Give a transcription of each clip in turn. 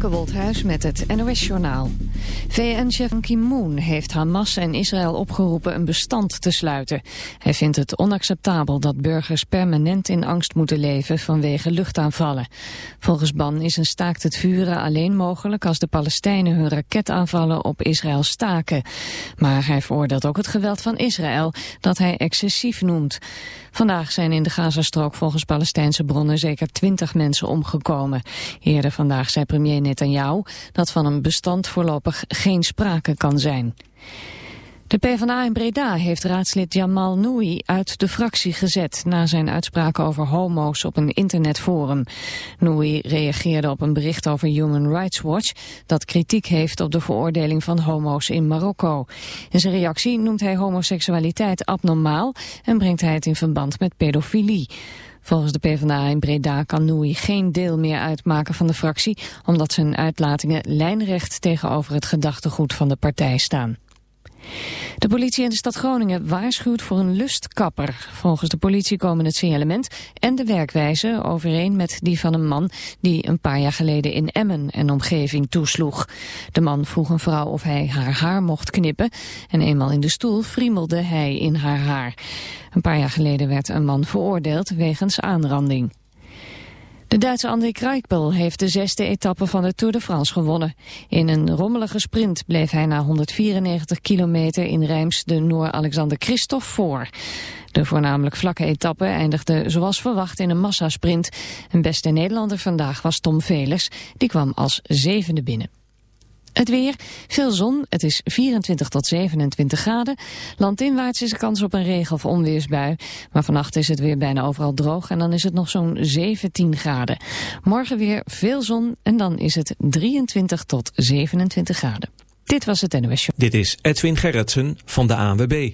Femke Wolthuis met het NOS-journaal. VN-chef Ki-moon heeft Hamas en Israël opgeroepen een bestand te sluiten. Hij vindt het onacceptabel dat burgers permanent in angst moeten leven vanwege luchtaanvallen. Volgens Ban is een staakt het vuren alleen mogelijk als de Palestijnen hun raketaanvallen op Israël staken. Maar hij veroordeelt ook het geweld van Israël, dat hij excessief noemt. Vandaag zijn in de Gazastrook volgens Palestijnse bronnen zeker twintig mensen omgekomen. Eerder vandaag zei premier Netanyahu dat van een bestand voorlopig geen sprake kan zijn. De PvdA in Breda heeft raadslid Jamal Noui uit de fractie gezet... na zijn uitspraken over homo's op een internetforum. Noui reageerde op een bericht over Human Rights Watch... dat kritiek heeft op de veroordeling van homo's in Marokko. In zijn reactie noemt hij homoseksualiteit abnormaal... en brengt hij het in verband met pedofilie. Volgens de PvdA in Breda kan Noui geen deel meer uitmaken van de fractie... omdat zijn uitlatingen lijnrecht tegenover het gedachtegoed van de partij staan. De politie in de stad Groningen waarschuwt voor een lustkapper. Volgens de politie komen het signalement en de werkwijze overeen met die van een man die een paar jaar geleden in Emmen en omgeving toesloeg. De man vroeg een vrouw of hij haar haar mocht knippen en eenmaal in de stoel friemelde hij in haar haar. Een paar jaar geleden werd een man veroordeeld wegens aanranding. De Duitse André Kruikbel heeft de zesde etappe van de Tour de France gewonnen. In een rommelige sprint bleef hij na 194 kilometer in Rijms de Noor Alexander Christophe voor. De voornamelijk vlakke etappe eindigde zoals verwacht in een massasprint. Een beste Nederlander vandaag was Tom Velers, die kwam als zevende binnen. Het weer, veel zon, het is 24 tot 27 graden. Landinwaarts is er kans op een regen- of onweersbui. Maar vannacht is het weer bijna overal droog en dan is het nog zo'n 17 graden. Morgen weer veel zon en dan is het 23 tot 27 graden. Dit was het NOS Show. Dit is Edwin Gerritsen van de ANWB.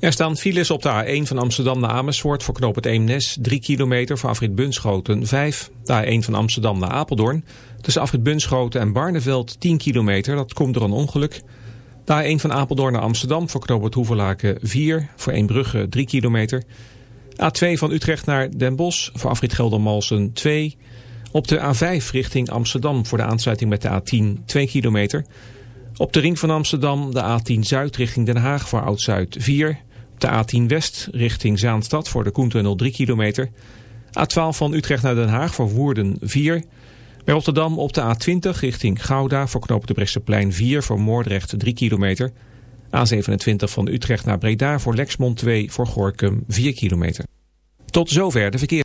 Er staan files op de A1 van Amsterdam naar Amersfoort voor knoop het Eemnes, 3 kilometer voor afrit Bunschoten 5. De A1 van Amsterdam naar Apeldoorn, tussen afrit Bunschoten en Barneveld 10 kilometer, dat komt door een ongeluk. De A1 van Apeldoorn naar Amsterdam voor knoop het Hoevelaken 4, voor Eembrugge 3 kilometer. A2 van Utrecht naar Den Bosch voor afrit Geldermalsen 2. Op de A5 richting Amsterdam voor de aansluiting met de A10 2 kilometer. Op de ring van Amsterdam de A10 Zuid richting Den Haag voor Oud-Zuid 4 de A10 West richting Zaanstad voor de Koentunnel 3 kilometer. A12 van Utrecht naar Den Haag voor Woerden 4. Bij Rotterdam op de A20 richting Gouda voor knoop de Bresseplein 4 voor Moordrecht 3 kilometer. A27 van Utrecht naar Breda voor Lexmond 2 voor Gorkum 4 kilometer. Tot zover de verkeer.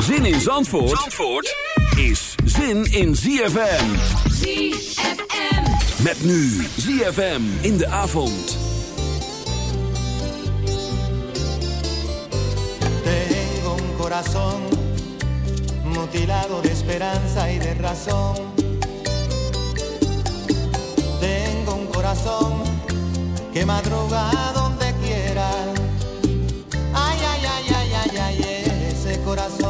Zin in Zandvoort, Zandvoort is zin in ZFM. ZFM. Met nu ZFM in de avond. Tengo un corazón mutilado de esperanza y de razón. Tengo un corazón que madruga donde quiera. Ay, ay, ay, ay, ay, ay, ese corazón.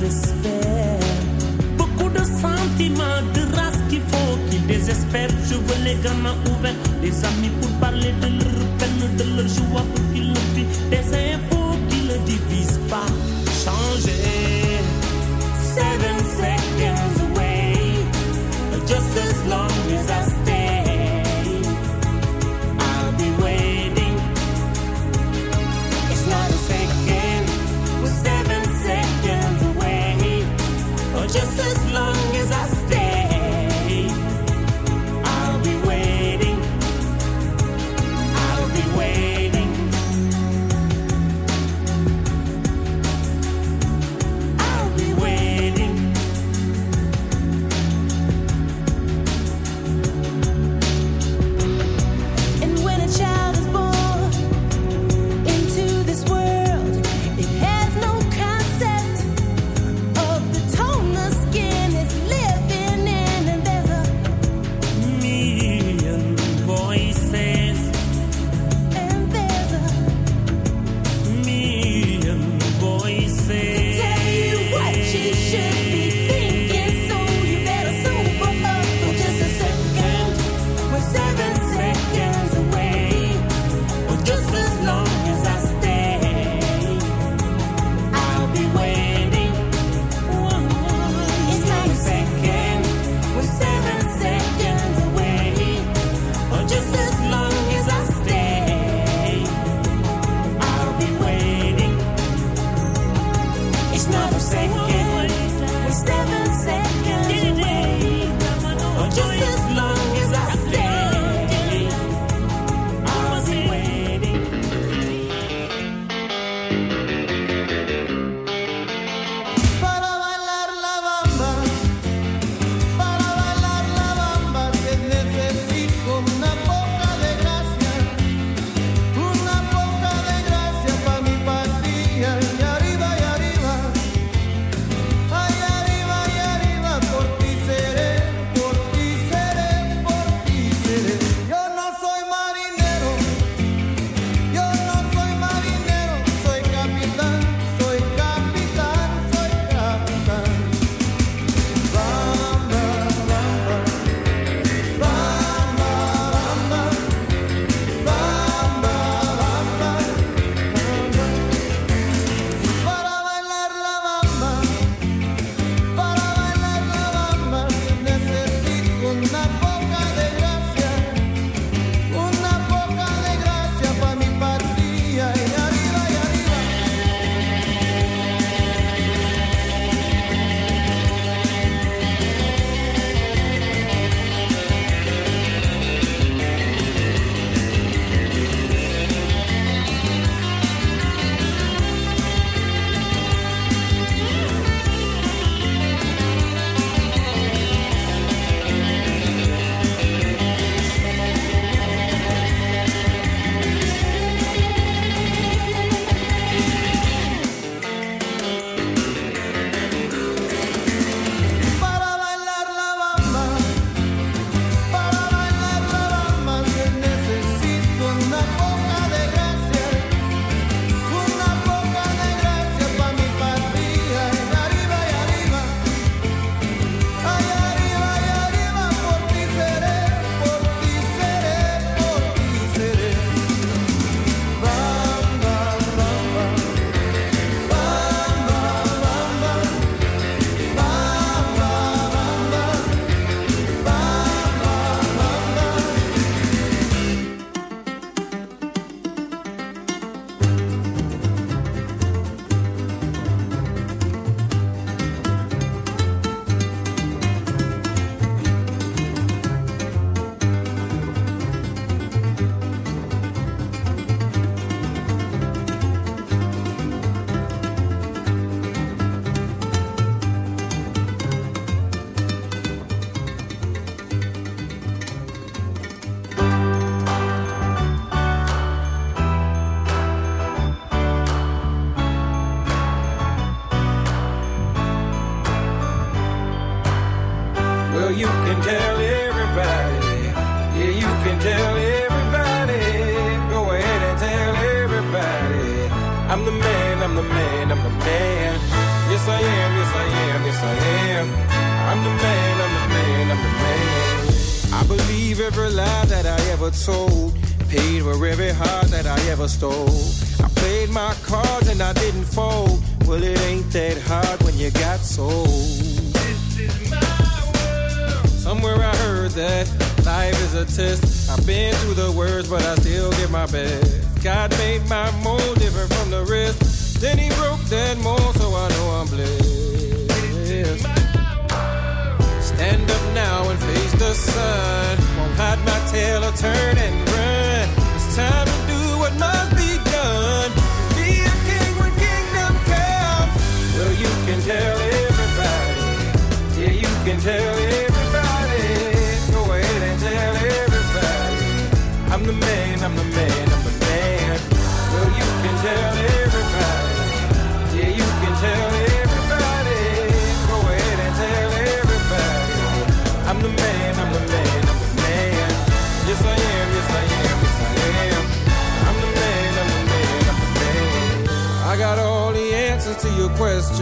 désespère. Beaucoup de sentiments, de race qu'il faut qu'il désespère, Je veux les gamins ouverts, des amis pour parler de leur peine, de leur joie.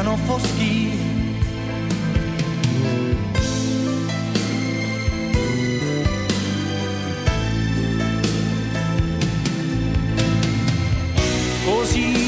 piano foschi. Così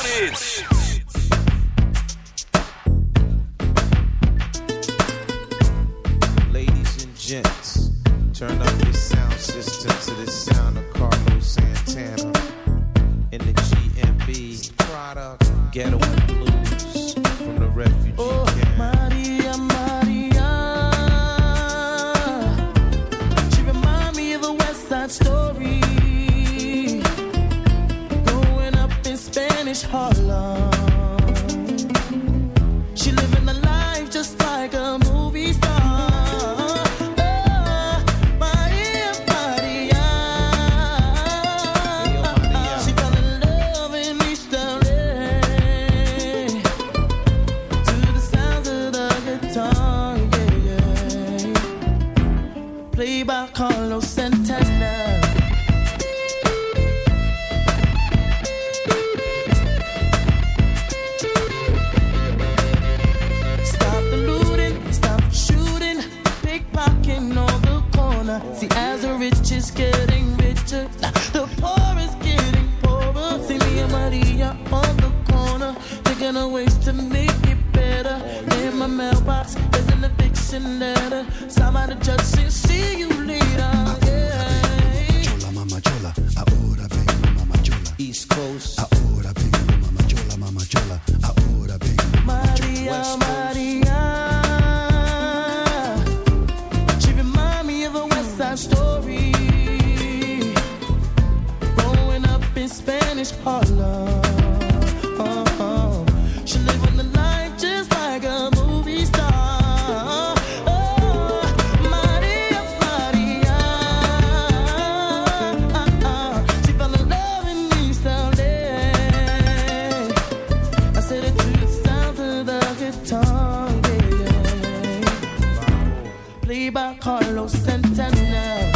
Bieber, Carlos Santana.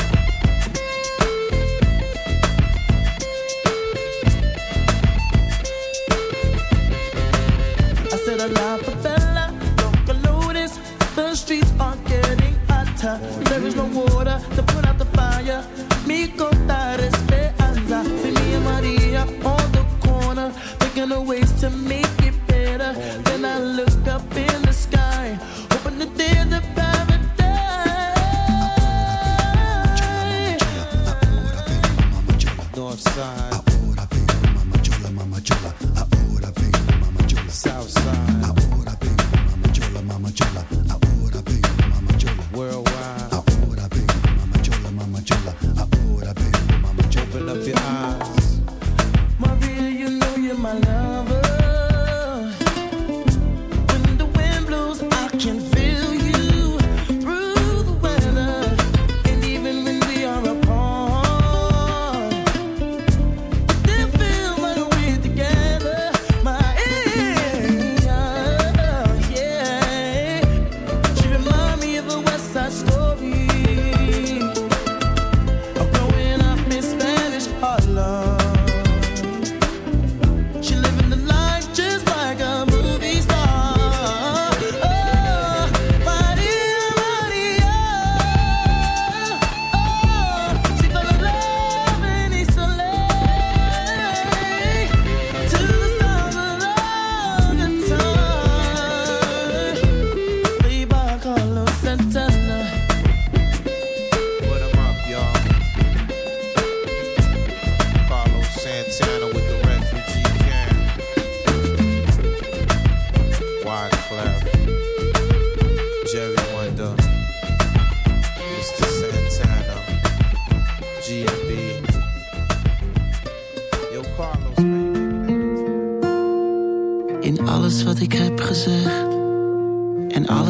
I said a lot for fella, don't lotus. The streets are getting hotter. There is no water.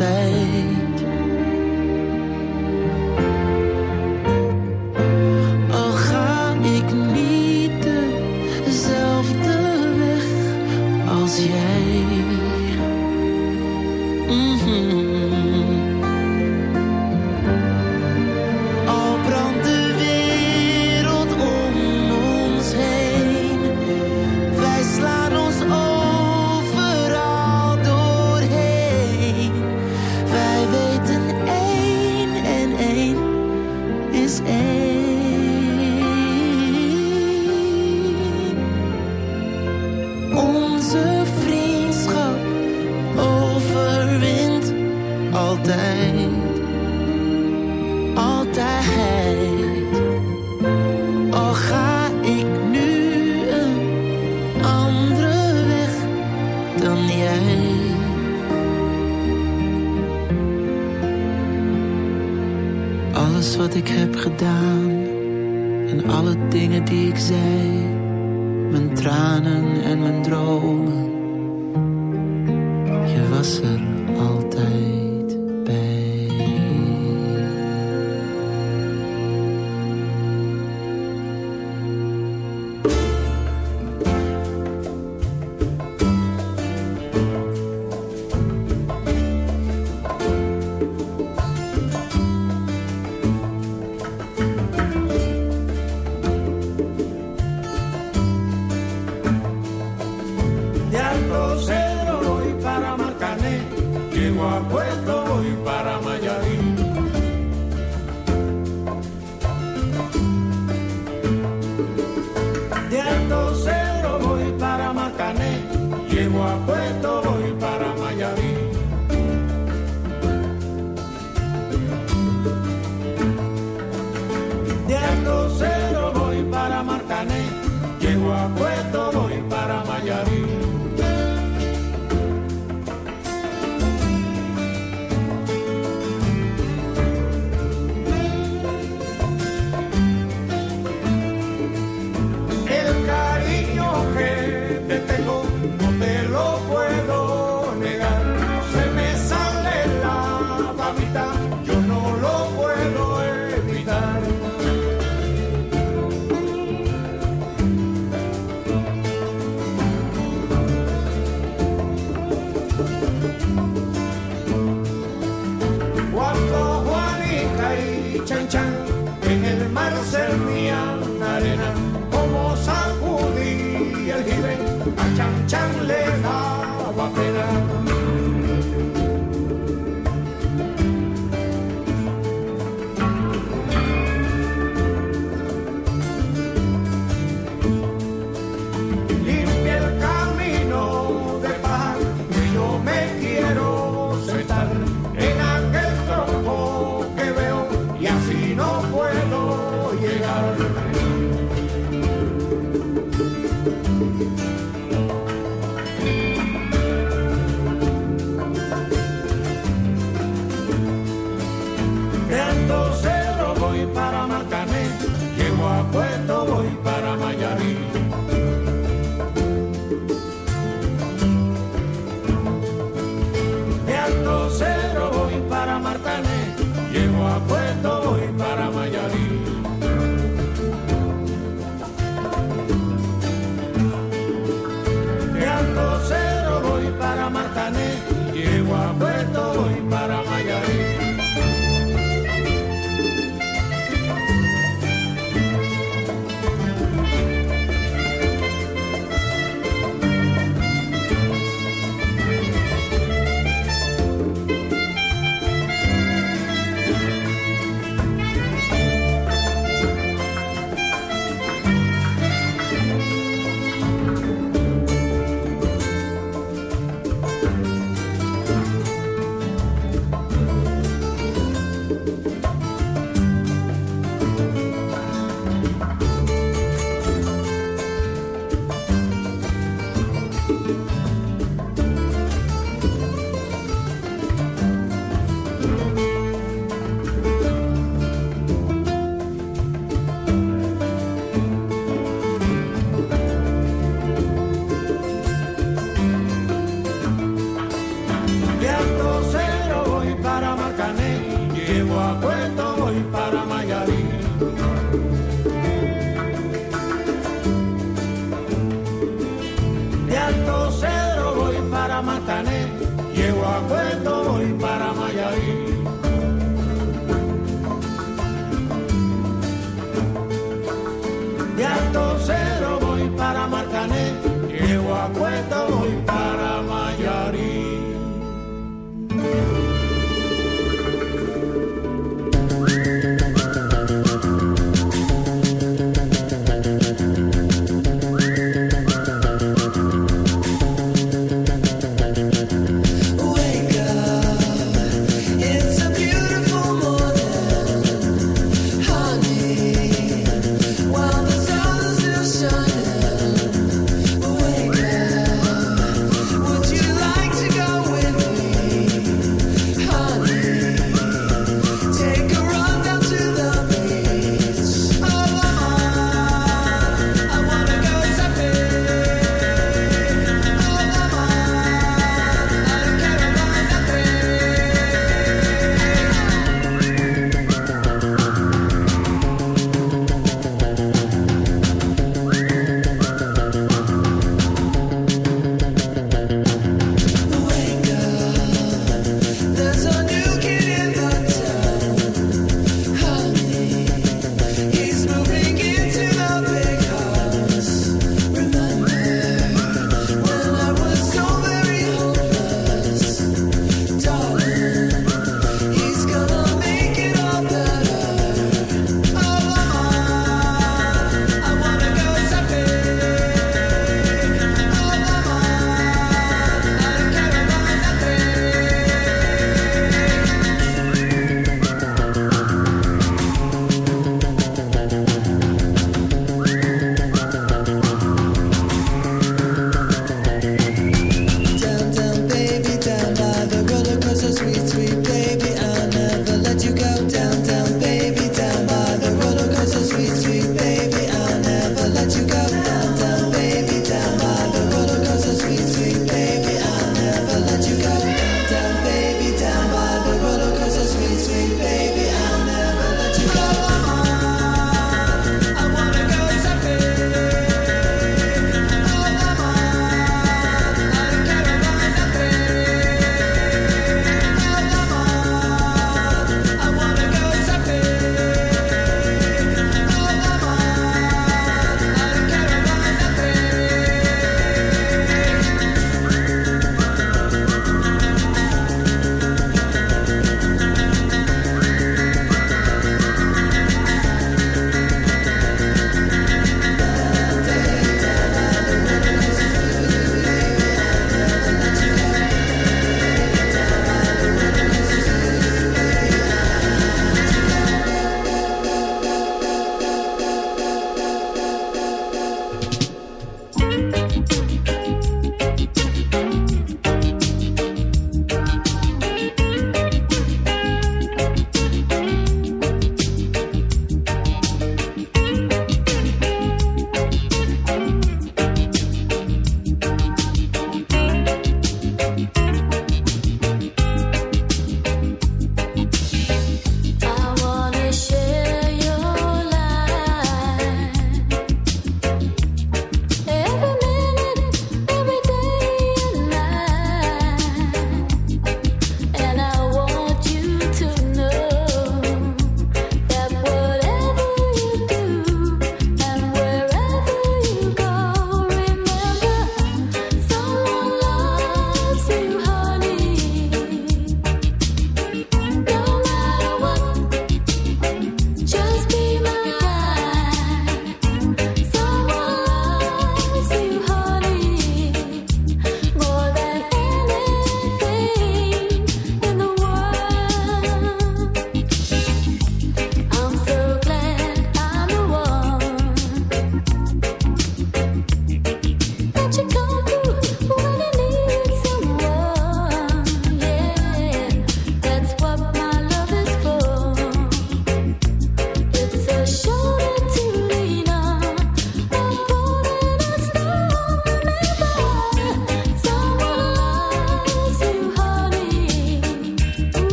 altijd.